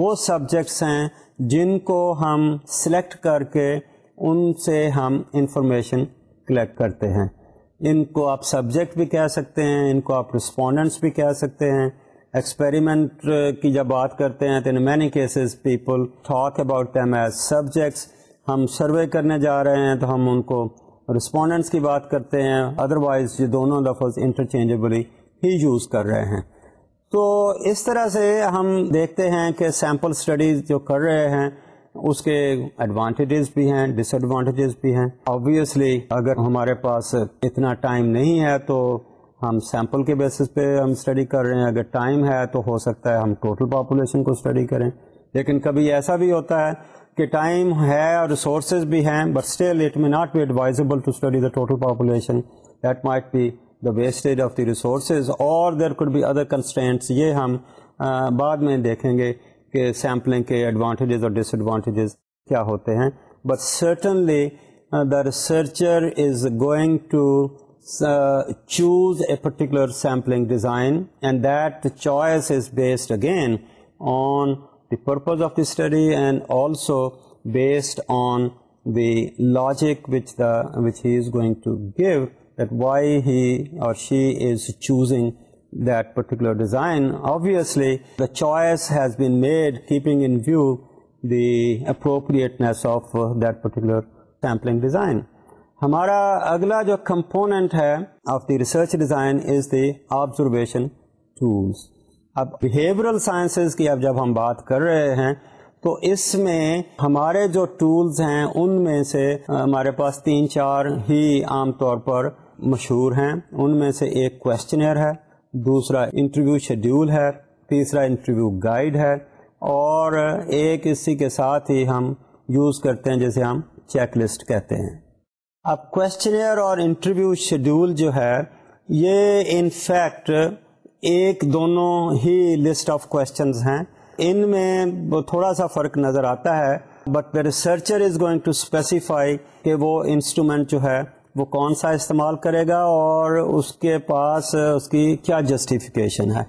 وہ سبجیکٹس ہیں جن کو ہم سلیکٹ کر کے ان سے ہم انفارمیشن کلیکٹ کرتے ہیں ان کو آپ سبجیکٹ بھی کہہ سکتے ہیں ان کو آپ رسپونڈنٹس بھی کہہ سکتے ہیں ایکسپیریمنٹ uh, کی جب بات کرتے ہیں تو in many cases people think about them as subjects ہم سروے کرنے جا رہے ہیں تو ہم ان کو رسپونڈنٹس کی بات کرتے ہیں ادروائز دونوں لفظ انٹرچینجبلی ہی یوز کر رہے ہیں تو اس طرح سے ہم دیکھتے ہیں کہ سیمپل اسٹڈیز جو کر رہے ہیں اس کے ایڈوانٹیجز بھی ہیں ڈس ایڈوانٹیجز بھی ہیں آبویسلی اگر ہمارے پاس اتنا ٹائم نہیں ہے تو ہم سیمپل کے بیسس پہ ہم اسٹڈی کر رہے ہیں اگر ٹائم ہے تو ہو سکتا ہے ہم ٹوٹل پاپولیشن کو اسٹڈی کریں لیکن کبھی ایسا بھی ہوتا ہے کہ ٹائم ہے اور ریسورسز بھی ہیں but still it may not be advisable to study the total population that might be the wastage of the resources اور there could be other constraints یہ ہم بعد میں دیکھیں گے کہ سیمپلنگ کے ایڈوانٹیجز اور ڈس ایڈوانٹیجز کیا ہوتے ہیں but certainly the researcher is going to Uh, choose a particular sampling design, and that the choice is based again on the purpose of the study and also based on the logic which he is going to give, that why he or she is choosing that particular design. Obviously, the choice has been made keeping in view the appropriateness of uh, that particular sampling design. ہمارا اگلا جو کمپوننٹ ہے of the research design is the observation tools اب بیہیورل سائنسز کی اب جب ہم بات کر رہے ہیں تو اس میں ہمارے جو ٹولز ہیں ان میں سے ہمارے پاس تین چار ہی عام طور پر مشہور ہیں ان میں سے ایک کوشچنئر ہے دوسرا انٹرویو شیڈیول ہے تیسرا انٹرویو گائیڈ ہے اور ایک اسی کے ساتھ ہی ہم یوز کرتے ہیں جسے ہم چیک لسٹ کہتے ہیں اب کوشچنر اور انٹرویو شیڈول جو ہے یہ ان فیکٹ ایک دونوں ہی لسٹ آف کوشچنز ہیں ان میں تھوڑا سا فرق نظر آتا ہے but the researcher is going to specify کہ وہ انسٹرومینٹ جو ہے وہ کون سا استعمال کرے گا اور اس کے پاس اس کی کیا جسٹیفیکیشن ہے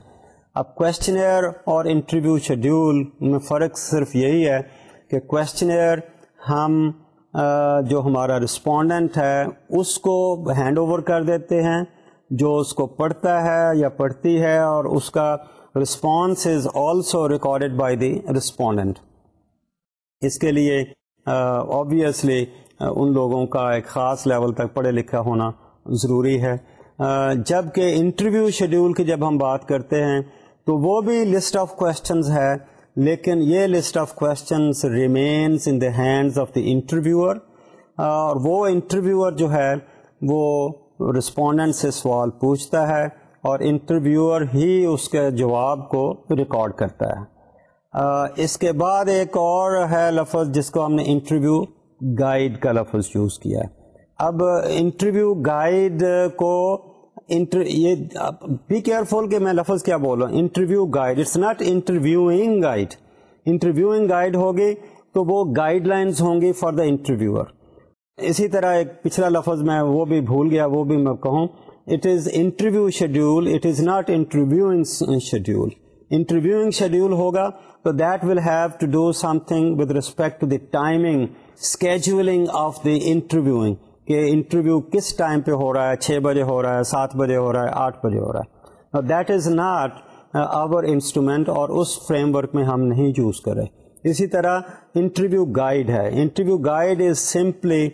اب کوشچنر اور انٹرویو شیڈیول میں فرق صرف یہی ہے کہ کوشچنر ہم جو ہمارا رسپونڈنٹ ہے اس کو ہینڈ اوور کر دیتے ہیں جو اس کو پڑھتا ہے یا پڑھتی ہے اور اس کا response is also recorded by the respondent اس کے لیے آبویسلی uh, uh, ان لوگوں کا ایک خاص لیول تک پڑھے لکھا ہونا ضروری ہے جب کہ انٹرویو شیڈیول کی جب ہم بات کرتے ہیں تو وہ بھی لسٹ آف کوشچنز ہے لیکن یہ list of questions remains in the hands of the interviewer اور وہ انٹرویوئر جو ہے وہ رسپونڈنٹ سے سوال پوچھتا ہے اور انٹرویوئر ہی اس کے جواب کو ریکارڈ کرتا ہے اس کے بعد ایک اور ہے لفظ جس کو ہم نے انٹرویو گائیڈ کا لفظ یوز کیا ہے اب انٹرویو گائیڈ کو انٹر یہ بی کیئرفل کہ میں لفظ کیا بولوں interview guide it's not interview guide interview guide ہوگی تو وہ گائیڈ لائنس ہوں گی فار دا انٹرویور اسی طرح ایک پچھلا لفظ میں وہ بھی بھول گیا وہ بھی میں کہوں it is interview schedule it is not interview schedule interviewing schedule ہوگا تو that will have to do something with respect to the timing scheduling of the interviewing کہ انٹرویو کس ٹائم پہ ہو رہا ہے چھ بجے ہو رہا ہے سات بجے ہو رہا ہے آٹھ بجے ہو رہا ہے that is not our instrument اور اس فریم ورک میں ہم نہیں چوز کرے اسی طرح انٹرویو گائیڈ ہے interview guide is simply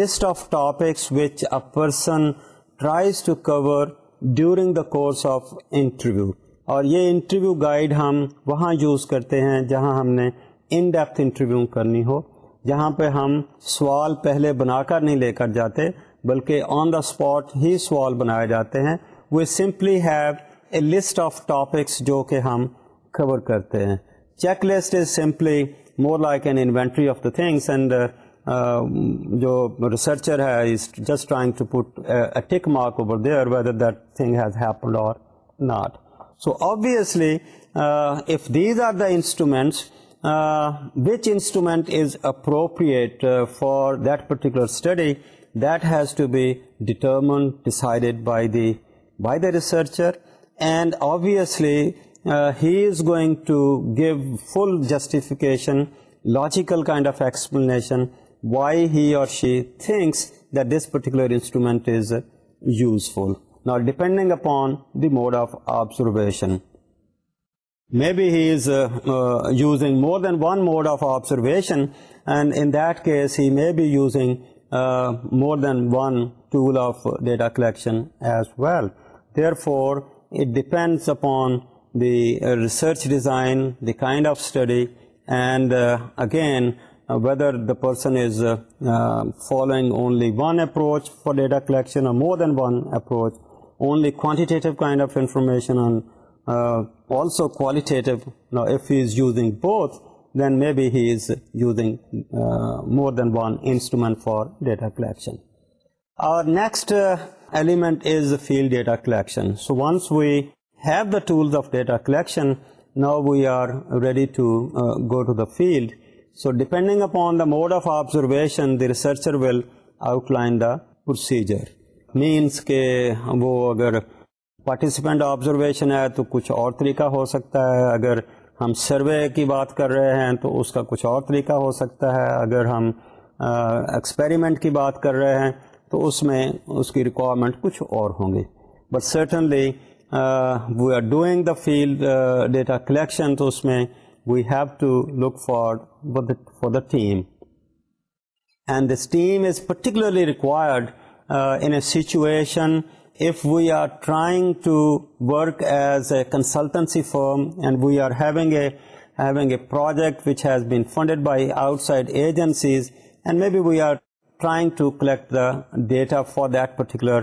list of topics which a person tries to cover during the course of interview اور یہ انٹرویو گائیڈ ہم وہاں یوز کرتے ہیں جہاں ہم نے ان ڈیپتھ انٹرویو کرنی ہو جہاں پہ ہم سوال پہلے بنا کر نہیں لے کر جاتے بلکہ آن دا اسپاٹ ہی سوال بنائے جاتے ہیں وہ simply have a list of topics جو کہ ہم کور کرتے ہیں check list is simply more like an inventory of the things and جو ریسرچر ہے is just trying to put tick mark over there whether that thing has happened or not so obviously if these are the instruments Uh, which instrument is appropriate uh, for that particular study, that has to be determined, decided by the researcher, and obviously uh, he is going to give full justification, logical kind of explanation why he or she thinks that this particular instrument is useful. Now, depending upon the mode of observation. Maybe he is uh, uh, using more than one mode of observation, and in that case he may be using uh, more than one tool of data collection as well. Therefore, it depends upon the research design, the kind of study, and again whether the person is following only one approach for data collection or more than one approach. Only quantitative kind of information on also qualitative if he is using both then may be he's using more than one instrument for data collection اور next element is field data collection so once we have the tools of data collection now we are ready to go to the field so depending upon the mode of observation will outline the procedure means کہ وہ اگر پارٹیسپینٹ آبزرویشن ہے تو کچھ اور طریقہ ہو سکتا ہے اگر ہم سروے کی بات کر رہے ہیں تو اس کا کچھ اور طریقہ ہو سکتا ہے اگر ہم ایکسپیریمنٹ کی بات کر رہے ہیں تو اس میں اس کی ریکوائرمنٹ کچھ اور ہوں گے but certainly we are doing the field data collection تو اس میں we have to look for for the team and this team is particularly required in a situation data for particular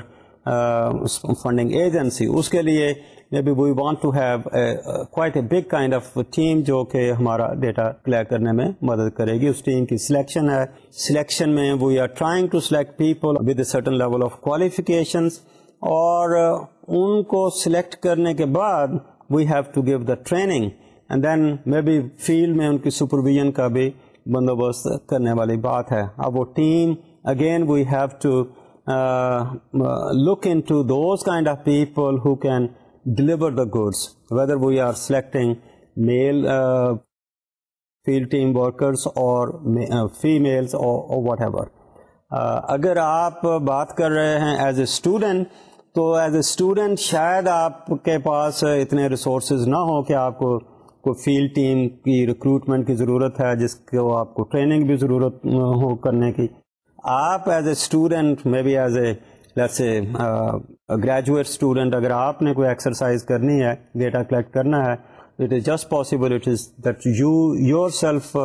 funding agency اس کے لیے may be we want to have it a big kind of team جو کہ ہمارا ڈیٹا کلیکٹ کرنے میں مدد کرے گی اس ٹیم کی سلیکشن ہے سلیکشن میں اور ان کو سلیکٹ کرنے کے بعد we have to give the training and then may be field میں ان کی سپرویژن کا بھی بندوبست کرنے والی بات ہے اب وہ team again we have to look into those kind of people who can deliver the goods whether we are selecting male field team workers or females or whatever اگر آپ بات کر رہے ہیں ایز اے اسٹوڈنٹ تو ایز اے اسٹوڈنٹ شاید آپ کے پاس اتنے ریسورسز نہ ہوں کہ آپ کو کوئی فیلڈ ٹیم کی ریکروٹمنٹ کی ضرورت ہے جس کو آپ کو ٹریننگ بھی ضرورت ہو کرنے کی آپ as a student may be as a جیسے گریجویٹ اسٹوڈنٹ اگر آپ نے کوئی ایکسرسائز کرنی ہے ڈیٹا کلیکٹ کرنا ہے it is just possible it is that you yourself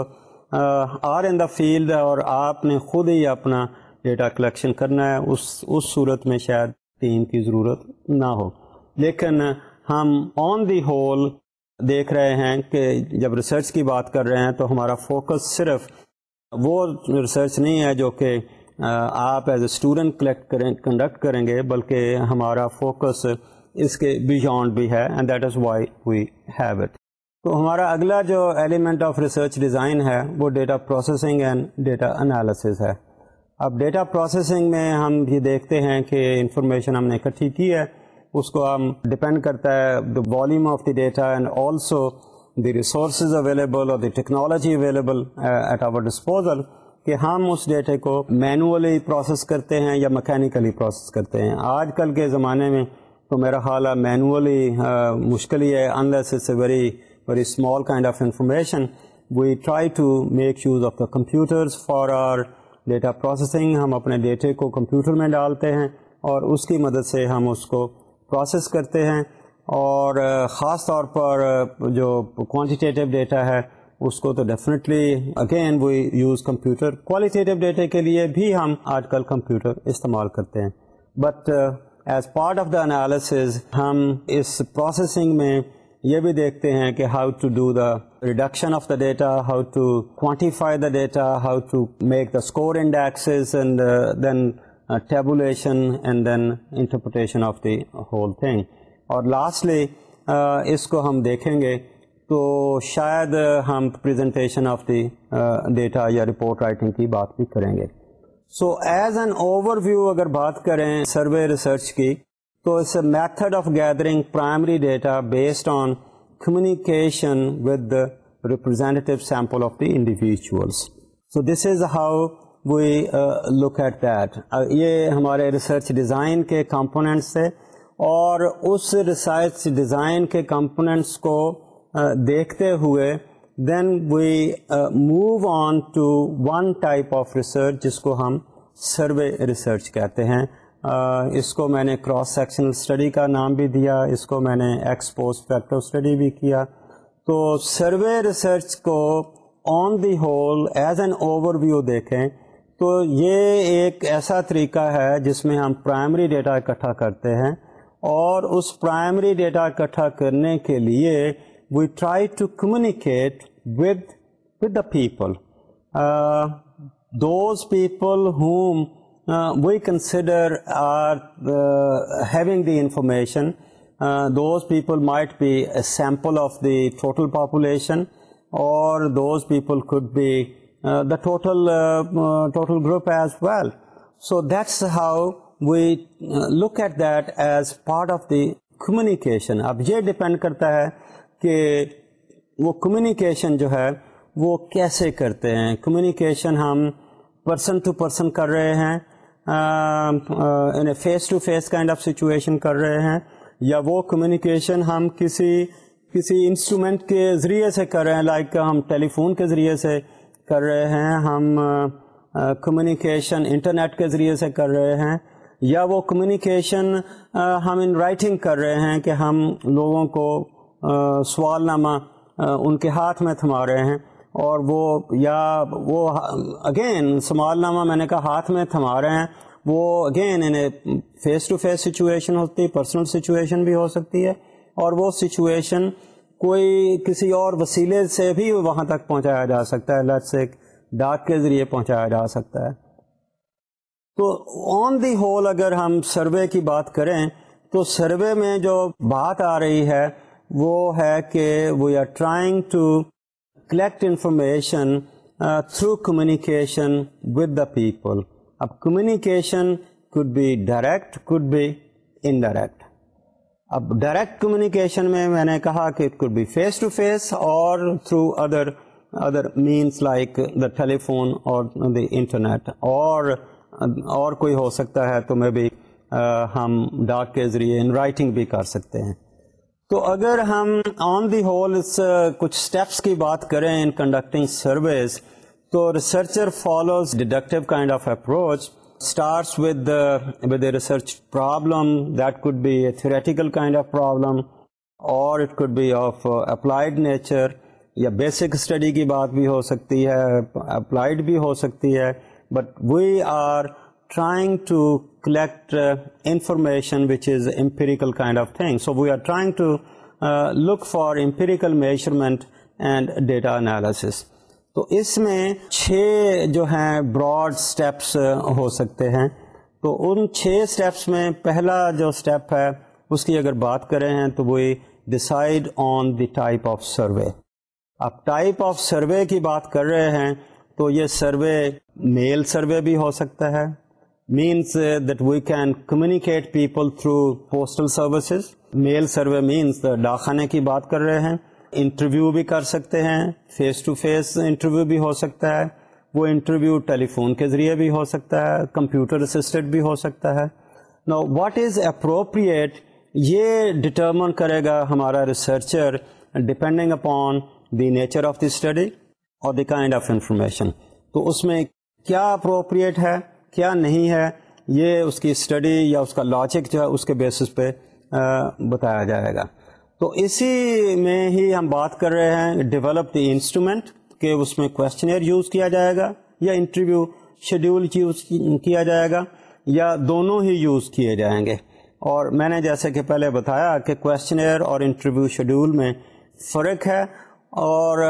are in the field اور آپ نے خود ہی اپنا ڈیٹا کلیکشن کرنا ہے اس اس صورت میں شاید تین کی ضرورت نہ ہو لیکن ہم آن دی ہول دیکھ رہے ہیں کہ جب ریسرچ کی بات کر رہے ہیں تو ہمارا فوکس صرف وہ ریسرچ نہیں ہے جو کہ آپ ایز اے اسٹوڈنٹ کلیکٹ کریں کنڈکٹ کریں گے بلکہ ہمارا فوکس اس کے بیانڈ بھی ہے and that is why we have it تو ہمارا اگلا جو ایلیمنٹ آف ریسرچ ڈیزائن ہے وہ data processing and data analysis ہے اب ڈیٹا پروسیسنگ میں ہم یہ دیکھتے ہیں کہ انفارمیشن ہم نے اکٹھی کی ہے اس کو ہم ڈپینڈ کرتا ہے the volume of the data and also the resources available اور the technology available at our disposal کہ ہم اس ڈیٹے کو مینولی پروسیس کرتے ہیں یا مکینیکلی پروسیس کرتے ہیں آج کل کے زمانے میں تو میرا خیال ہے مینولی uh, مشکل ہی ہے unless it's a very very small kind of information we try to make use of the computers for our data processing ہم اپنے ڈیٹے کو کمپیوٹر میں ڈالتے ہیں اور اس کی مدد سے ہم اس کو پروسیس کرتے ہیں اور خاص طور پر جو کوانٹیٹیو ڈیٹا ہے اس کو تو definitely again we use computer qualitative data کے لیے بھی ہم آج کل کمپیوٹر استعمال کرتے ہیں but as part of the analysis ہم اس پروسیسنگ میں یہ بھی دیکھتے ہیں کہ how to do the reduction of the data how to quantify the data how to make the score index and then tabulation and then interpretation of the whole thing اور لاسٹلی اس کو ہم دیکھیں گے تو شاید ہم پریزنٹیشن آف دی ڈیٹا یا رپورٹ رائٹنگ کی بات بھی کریں گے so as an overview اگر بات کریں سروے ریسرچ کی تو اس method of gathering primary data based on communication with the representative sample of the individuals so this is how we look at that یہ ہمارے ریسرچ ڈیزائن کے کمپونیٹس تھے اور اس ریسرچ ڈیزائن کے کمپونیٹس کو uh, دیکھتے ہوئے then we move on to one type of research جس کو ہم سروے ریسرچ کہتے ہیں اس کو میں نے کراس سیکشنل اسٹڈی کا نام بھی دیا اس کو میں نے ایکس پوسٹ فیکٹو اسٹڈی بھی کیا تو سروے ریسرچ کو on the whole as an overview دیکھیں تو یہ ایک ایسا طریقہ ہے جس میں ہم پرائمری ڈیٹا اکٹھا کرتے ہیں اور اس پرائمری ڈیٹا اکٹھا کرنے کے لیے we try to communicate with with the people those people whom we consider are having the information those people might be sample of the total population or those people could be the total total group as well so that's how we look at that as part of the communication اب یہ ڈپینڈ کرتا ہے کہ وہ کمیونیکیشن جو ہے وہ کیسے کرتے ہیں کمیونیکیشن ہم پرسن ٹو پرسن کر رہے ہیں face to face kind of situation کر رہے ہیں یا وہ کمیونیکیشن ہم کسی کسی انسٹرومنٹ کے ذریعے سے کر رہے ہیں لائک like ہم ٹیلی فون کے ذریعے سے کر رہے ہیں ہم کمیونیکیشن انٹرنیٹ کے ذریعے سے کر رہے ہیں یا وہ کمیونیکیشن ہم ان رائٹنگ کر رہے ہیں کہ ہم لوگوں کو سوال uh, ان کے ہاتھ میں تھما رہے ہیں اور وہ یا وہ اگین سمال نامہ میں نے کہا ہاتھ میں تھما رہے ہیں وہ اگین انہیں فیس ٹو فیس سچویشن ہوتی ہے پرسنل سچویشن بھی ہو سکتی ہے اور وہ سچویشن کوئی کسی اور وسیلے سے بھی وہاں تک پہنچایا جا سکتا ہے لٹ سے ڈاک کے ذریعے پہنچایا جا سکتا ہے تو آن دی ہول اگر ہم سروے کی بات کریں تو سروے میں جو بات آ رہی ہے وہ ہے کہ we are trying to collect information through communication with the people اب کمیونیکیشن کوڈ بھی ڈائریکٹ کوڈ بھی انڈائریکٹ اب ڈائریکٹ کمیونیکیشن میں میں نے کہا کہ it could be face to face or through other other means like the telephone or the internet اور اور کوئی ہو سکتا ہے تو میں بھی ہم ڈاک کے ذریعے ان رائٹنگ بھی کر سکتے ہیں تو اگر ہم آن دی ہول اس کچھ اسٹیپس کی بات کریں ان کنڈکٹنگ سرویز تو researcher follows deductive kind of approach starts with with a research problem that could be a theoretical kind of problem or it could be of applied nature یا بیسک اسٹڈی کی بات بھی ہو سکتی ہے اپلائڈ بھی ہو سکتی ہے but we are trying to collect information which is empirical kind of thing so we are trying to look for empirical measurement and data analysis. تو اس میں چھ جو ہیں براڈ اسٹیپس uh, ہو سکتے ہیں تو ان چھ اسٹیپس میں پہلا جو اسٹیپ ہے اس کی اگر بات کریں ہیں تو وہی decide on the type of survey اب ٹائپ آف سروے کی بات کر رہے ہیں تو یہ سروے میل سروے بھی ہو سکتا ہے means that we can communicate people through postal services mail survey means ڈاکانے کی بات کر رہے ہیں انٹرویو بھی کر سکتے ہیں فیس ٹو فیس انٹرویو بھی ہو سکتا ہے وہ انٹرویو ٹیلی فون کے ذریعے بھی ہو سکتا ہے کمپیوٹر اسسٹڈ بھی ہو سکتا ہے نو واٹ از اپروپریٹ یہ ڈٹرمن کرے گا ہمارا researcher depending upon the nature of the study اور دی کائنڈ آف انفارمیشن تو اس میں کیا اپروپریٹ ہے کیا نہیں ہے یہ اس کی اسٹڈی یا اس کا لاجک جو ہے اس کے بیسس پہ بتایا جائے گا تو اسی میں ہی ہم بات کر رہے ہیں ڈیولپ دی انسٹرومنٹ کہ اس میں کوشچنئر یوز کیا جائے گا یا انٹرویو شیڈیول یوز کیا جائے گا یا دونوں ہی یوز کیے جائیں گے اور میں نے جیسے کہ پہلے بتایا کہ کوشچنئر اور انٹرویو شیڈیول میں فرق ہے اور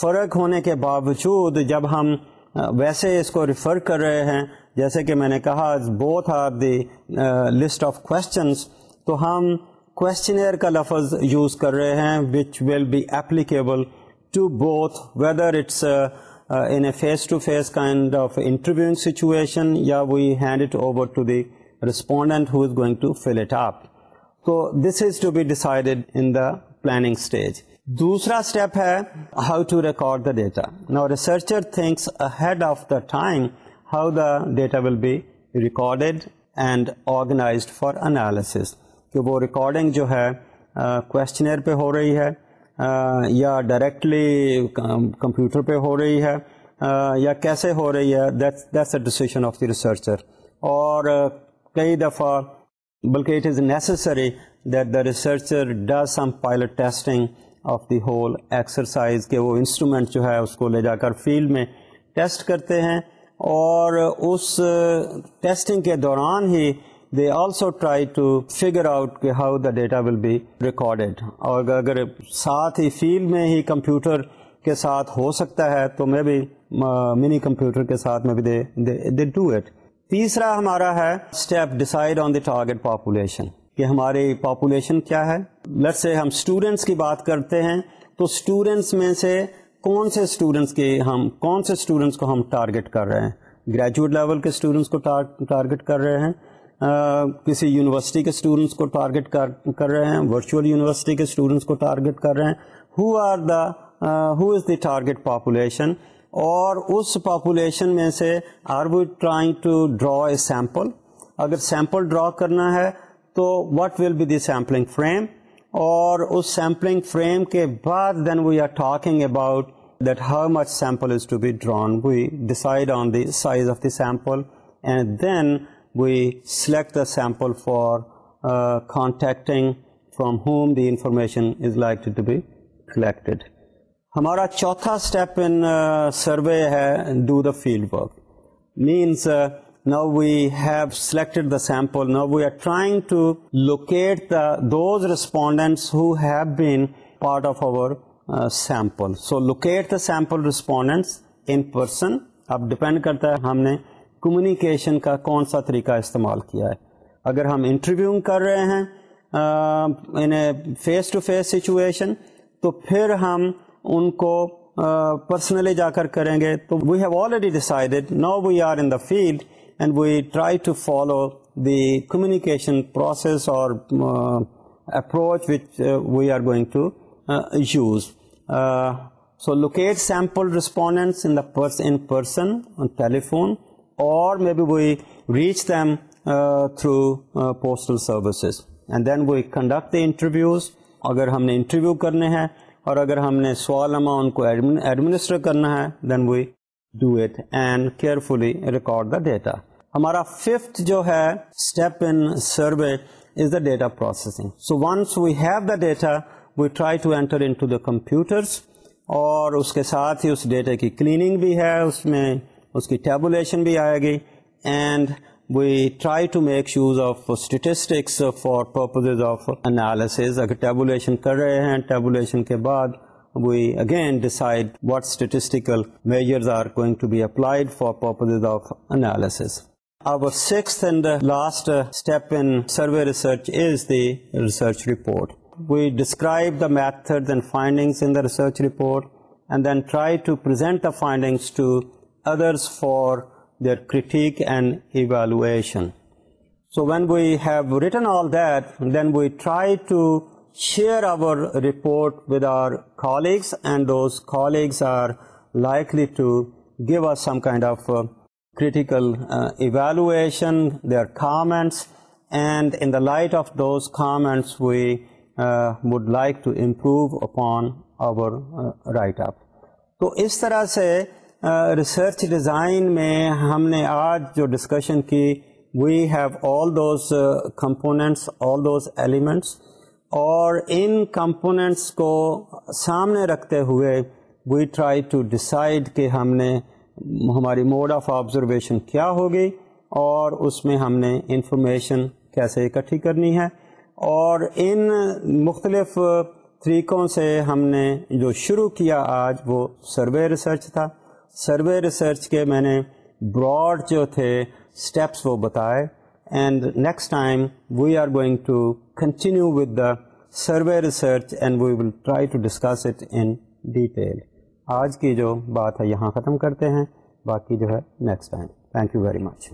فرق ہونے کے باوجود جب ہم ویسے اس کو ریفر کر رہے ہیں جیسے کہ میں نے کہا both are the list of questions تو ہم کوشچنئر کا لفظ یوز کر رہے ہیں which will be applicable to both whether it's in a face to face kind of interviewing situation یا we hand it over to the respondent who is going to fill it up so this is to be decided in the planning stage دوسرا اسٹیپ ہے how to record the data نا researcher thinks head of the time how the data will be recorded and organized for analysis کہ وہ ریکارڈنگ جو ہے کوشچنر پہ ہو رہی ہے یا ڈائریکٹلی کمپیوٹر پہ ہو رہی ہے یا کیسے ہو رہی ہے that's a decision of the researcher اور کئی دفعہ بلکہ it is necessary that the researcher does some pilot testing of the whole exercise کہ وہ انسٹرومنٹ جو ہے اس کو لے جا کر فیلڈ میں ٹیسٹ کرتے ہیں اور اس ٹیسٹنگ کے دوران ہی they also try to figure out کہ how the data will be recorded اور اگر ساتھ ہی فیلڈ میں ہی کمپیوٹر کے ساتھ ہو سکتا ہے تو میں بھی منی کمپیوٹر کے ساتھ میں بھی ڈو اٹ تیسرا ہمارا ہے step decide on the target population کہ ہماری پاپولیشن کیا ہے لٹ سے ہم اسٹوڈینٹس کی بات کرتے ہیں تو اسٹوڈینٹس میں سے کون سے اسٹوڈنٹس کے ہم کون سے اسٹوڈنٹس کو ہم ٹارگیٹ کر رہے ہیں گریجویٹ لیول کے اسٹوڈنٹس کو ٹارگیٹ کر رہے ہیں کسی یونیورسٹی کے اسٹوڈنٹس کو ٹارگیٹ کر رہے ہیں ورچوئل یونیورسٹی کے اسٹوڈنٹس کو ٹارگیٹ کر رہے ہیں who are the who is the target population اور اس پاپولیشن میں سے are we trying to draw a sample اگر سیمپل ڈرا کرنا ہے تو what will be the sampling frame اور اس سیمپلنگ فریم کے بعد then we are talking about that how much sample is to be drawn we decide on the size of the sample and then we select the sample for contacting from home the information is like to be collected ہمارا چوتھا اسٹیپ ان سروے ہے do the field work means now we have selected the sample now we are trying to locate the those respondent who have been part of our sample so locate the sample respondents in person اب ڈپینڈ کرتا ہے ہم نے کمیونیکیشن کا کون سا طریقہ استعمال کیا ہے اگر ہم انٹرویو کر رہے ہیں in face to face situation تو پھر ہم ان کو پرسنلی جا کر کریں گے تو we have already decided now we are in the field and we try to follow the communication process اور approach which we are going to use so locate sample respondents in the in person telephone or may be we reach them through postal services and then we conduct the interviews اگر ہم نے انٹرویو کرنے ہیں اور اگر ہم نے سوال ہما ان کو ایڈمنسٹر کرنا ہے then we do it and carefully record the data ہمارا ففتھ جو ہے step in survey is the data processing so once we have the data we try to enter into the computers اور اس کے ساتھ ہی اس ڈیٹا کی کلیننگ بھی ہے اس میں اس کی ٹیبولیشن بھی آئے گی and we try to make use of statistics for purposes of analysis اگر ٹیبولیشن کر رہے ہیں ٹیبولیشن کے بعد we again decide what statistical measures are going to be applied for purposes of analysis Our sixth and last uh, step in survey research is the research report. We describe the methods and findings in the research report and then try to present the findings to others for their critique and evaluation. So when we have written all that, then we try to share our report with our colleagues, and those colleagues are likely to give us some kind of uh, critical uh, evaluation, critical evaluation their comments and in the light of those comments we would like to improve upon over right آپ تو اس طرح سے ریسرچ uh, ڈیزائن میں ہم نے آج جو ڈسکشن کی we have all those components all those elements اور ان کمپوننٹس کو سامنے رکھتے ہوئے وی ٹرائی ٹو ڈسائڈ کہ ہم نے ہماری موڈ آف آبزرویشن کیا ہو گئی اور اس میں ہم نے انفارمیشن کیسے اکٹھی کرنی ہے اور ان مختلف طریقوں سے ہم نے جو شروع کیا آج وہ سروے ریسرچ تھا سروے ریسرچ کے میں نے براڈ جو تھے اسٹیپس وہ بتائے and next time we are going to continue with the survey research and we will try to discuss it in detail آج کی جو بات ہے یہاں ختم کرتے ہیں باقی جو ہے next time thank you very much